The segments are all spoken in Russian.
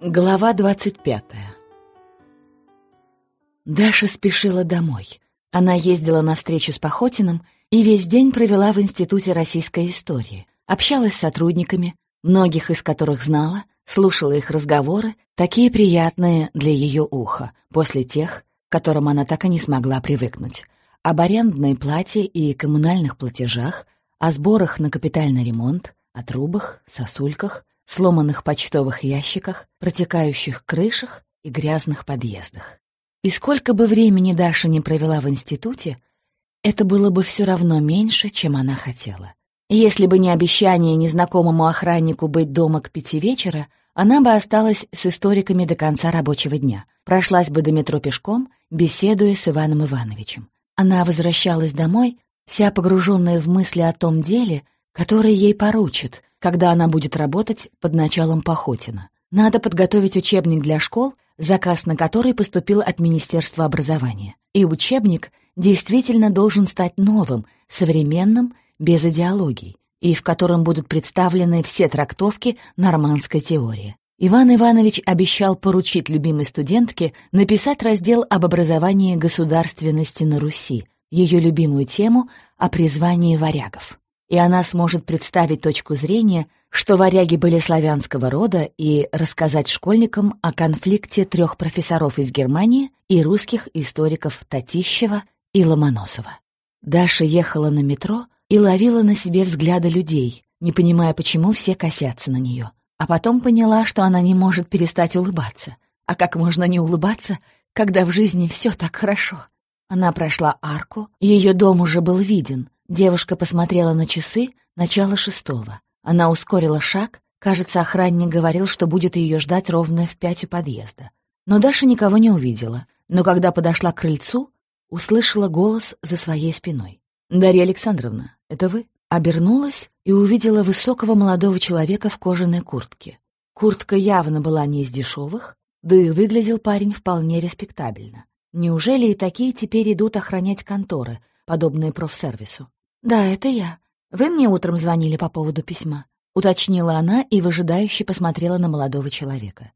Глава двадцать пятая Даша спешила домой. Она ездила на встречу с Пахотиным и весь день провела в Институте российской истории. Общалась с сотрудниками, многих из которых знала, слушала их разговоры, такие приятные для ее уха, после тех, к которым она так и не смогла привыкнуть. Об арендной плате и коммунальных платежах, о сборах на капитальный ремонт, о трубах, сосульках, сломанных почтовых ящиках, протекающих крышах и грязных подъездах. И сколько бы времени Даша не провела в институте, это было бы все равно меньше, чем она хотела. Если бы не обещание незнакомому охраннику быть дома к пяти вечера, она бы осталась с историками до конца рабочего дня, прошлась бы до метро пешком, беседуя с Иваном Ивановичем. Она возвращалась домой, вся погруженная в мысли о том деле, которое ей поручат, когда она будет работать под началом Пахотина. Надо подготовить учебник для школ, заказ на который поступил от Министерства образования. И учебник действительно должен стать новым, современным, без идеологий, и в котором будут представлены все трактовки нормандской теории. Иван Иванович обещал поручить любимой студентке написать раздел об образовании государственности на Руси, ее любимую тему о призвании варягов и она сможет представить точку зрения, что варяги были славянского рода, и рассказать школьникам о конфликте трех профессоров из Германии и русских историков Татищева и Ломоносова. Даша ехала на метро и ловила на себе взгляды людей, не понимая, почему все косятся на нее. А потом поняла, что она не может перестать улыбаться. А как можно не улыбаться, когда в жизни все так хорошо? Она прошла арку, ее дом уже был виден, Девушка посмотрела на часы, начало шестого. Она ускорила шаг, кажется, охранник говорил, что будет ее ждать ровно в пять у подъезда. Но Даша никого не увидела, но когда подошла к крыльцу, услышала голос за своей спиной. «Дарья Александровна, это вы?» Обернулась и увидела высокого молодого человека в кожаной куртке. Куртка явно была не из дешевых, да и выглядел парень вполне респектабельно. Неужели и такие теперь идут охранять конторы, подобные профсервису? «Да, это я. Вы мне утром звонили по поводу письма», — уточнила она и выжидающе посмотрела на молодого человека.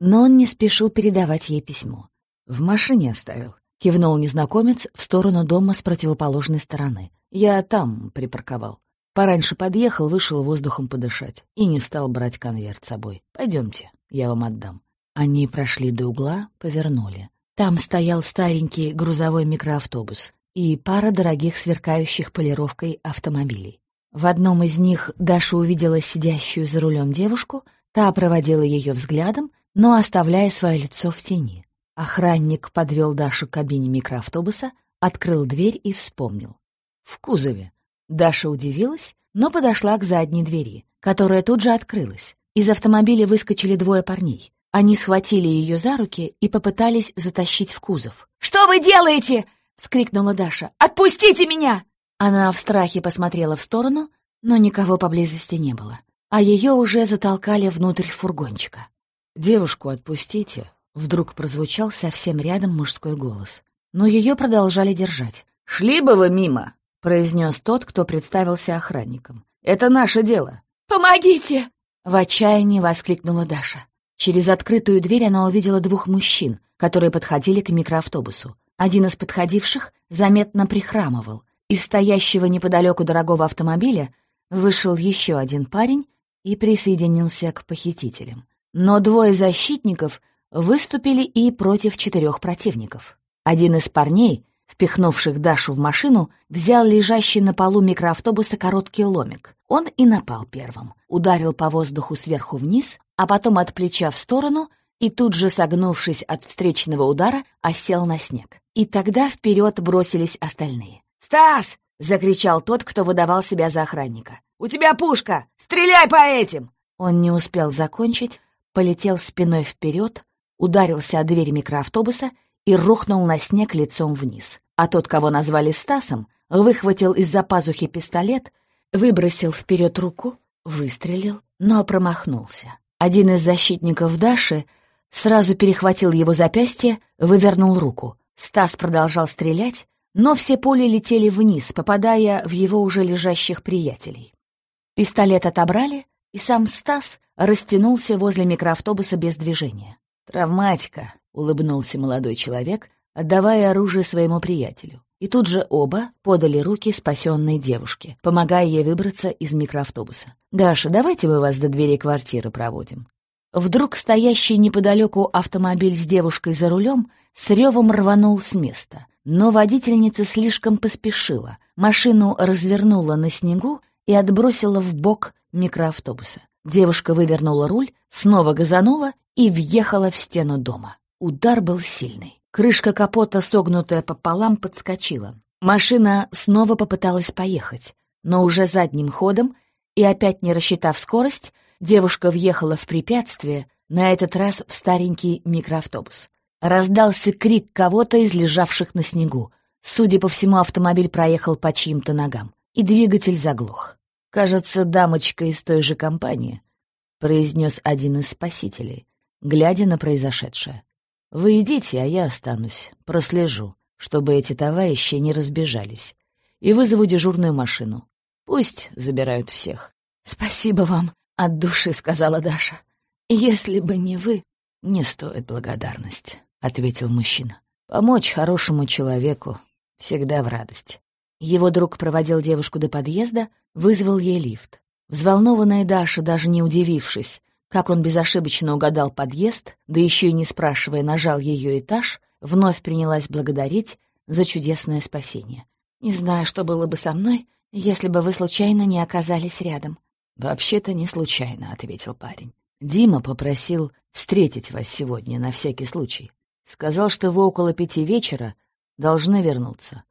Но он не спешил передавать ей письмо. «В машине оставил», — кивнул незнакомец в сторону дома с противоположной стороны. «Я там припарковал. Пораньше подъехал, вышел воздухом подышать и не стал брать конверт с собой. Пойдемте, я вам отдам». Они прошли до угла, повернули. Там стоял старенький грузовой микроавтобус и пара дорогих сверкающих полировкой автомобилей. В одном из них Даша увидела сидящую за рулем девушку, та проводила ее взглядом, но оставляя свое лицо в тени. Охранник подвел Дашу к кабине микроавтобуса, открыл дверь и вспомнил. В кузове. Даша удивилась, но подошла к задней двери, которая тут же открылась. Из автомобиля выскочили двое парней. Они схватили ее за руки и попытались затащить в кузов. «Что вы делаете?» Вскрикнула Даша. «Отпустите меня!» Она в страхе посмотрела в сторону, но никого поблизости не было. А ее уже затолкали внутрь фургончика. «Девушку отпустите!» Вдруг прозвучал совсем рядом мужской голос. Но ее продолжали держать. «Шли бы вы мимо!» — произнес тот, кто представился охранником. «Это наше дело!» «Помогите!» — в отчаянии воскликнула Даша. Через открытую дверь она увидела двух мужчин, которые подходили к микроавтобусу. Один из подходивших заметно прихрамывал. Из стоящего неподалеку дорогого автомобиля вышел еще один парень и присоединился к похитителям. Но двое защитников выступили и против четырех противников. Один из парней, впихнувших Дашу в машину, взял лежащий на полу микроавтобуса короткий ломик. Он и напал первым. Ударил по воздуху сверху вниз, а потом от плеча в сторону и тут же, согнувшись от встречного удара, осел на снег. И тогда вперед бросились остальные. «Стас!» — закричал тот, кто выдавал себя за охранника. «У тебя пушка! Стреляй по этим!» Он не успел закончить, полетел спиной вперед, ударился о дверь микроавтобуса и рухнул на снег лицом вниз. А тот, кого назвали Стасом, выхватил из-за пазухи пистолет, выбросил вперед руку, выстрелил, но промахнулся. Один из защитников Даши сразу перехватил его запястье, вывернул руку. Стас продолжал стрелять, но все пули летели вниз, попадая в его уже лежащих приятелей. Пистолет отобрали, и сам Стас растянулся возле микроавтобуса без движения. «Травматика», — улыбнулся молодой человек, отдавая оружие своему приятелю. И тут же оба подали руки спасенной девушке, помогая ей выбраться из микроавтобуса. «Даша, давайте мы вас до двери квартиры проводим». Вдруг стоящий неподалеку автомобиль с девушкой за рулем с ревом рванул с места. Но водительница слишком поспешила. Машину развернула на снегу и отбросила в бок микроавтобуса. Девушка вывернула руль, снова газанула и въехала в стену дома. Удар был сильный. Крышка капота, согнутая пополам, подскочила. Машина снова попыталась поехать, но уже задним ходом, и опять не рассчитав скорость, девушка въехала в препятствие, на этот раз в старенький микроавтобус. Раздался крик кого-то из лежавших на снегу. Судя по всему, автомобиль проехал по чьим-то ногам, и двигатель заглох. «Кажется, дамочка из той же компании», — произнес один из спасителей, глядя на произошедшее. Вы идите, а я останусь, прослежу, чтобы эти товарищи не разбежались, и вызову дежурную машину. Пусть забирают всех. «Спасибо вам, от души», — сказала Даша. «Если бы не вы...» «Не стоит благодарность», — ответил мужчина. «Помочь хорошему человеку всегда в радость». Его друг проводил девушку до подъезда, вызвал ей лифт. Взволнованная Даша, даже не удивившись, как он безошибочно угадал подъезд, да еще и не спрашивая, нажал ее этаж, вновь принялась благодарить за чудесное спасение. «Не знаю, что было бы со мной, если бы вы случайно не оказались рядом». «Вообще-то не случайно», — ответил парень. «Дима попросил встретить вас сегодня на всякий случай. Сказал, что вы около пяти вечера должны вернуться.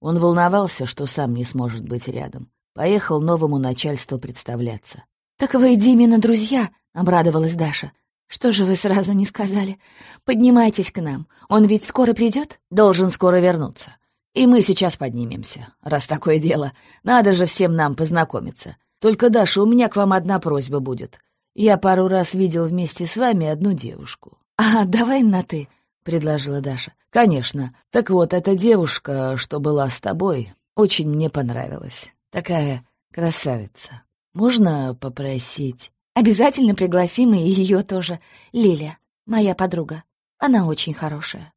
Он волновался, что сам не сможет быть рядом. Поехал новому начальству представляться. «Так вы Димина друзья», — обрадовалась Даша. «Что же вы сразу не сказали? Поднимайтесь к нам. Он ведь скоро придет? Должен скоро вернуться. И мы сейчас поднимемся, раз такое дело. Надо же всем нам познакомиться. Только, Даша, у меня к вам одна просьба будет. Я пару раз видел вместе с вами одну девушку». «А, давай на «ты», — предложила Даша. «Конечно. Так вот, эта девушка, что была с тобой, очень мне понравилась. Такая красавица». Можно попросить? Обязательно пригласим и ее тоже. Лиля, моя подруга. Она очень хорошая.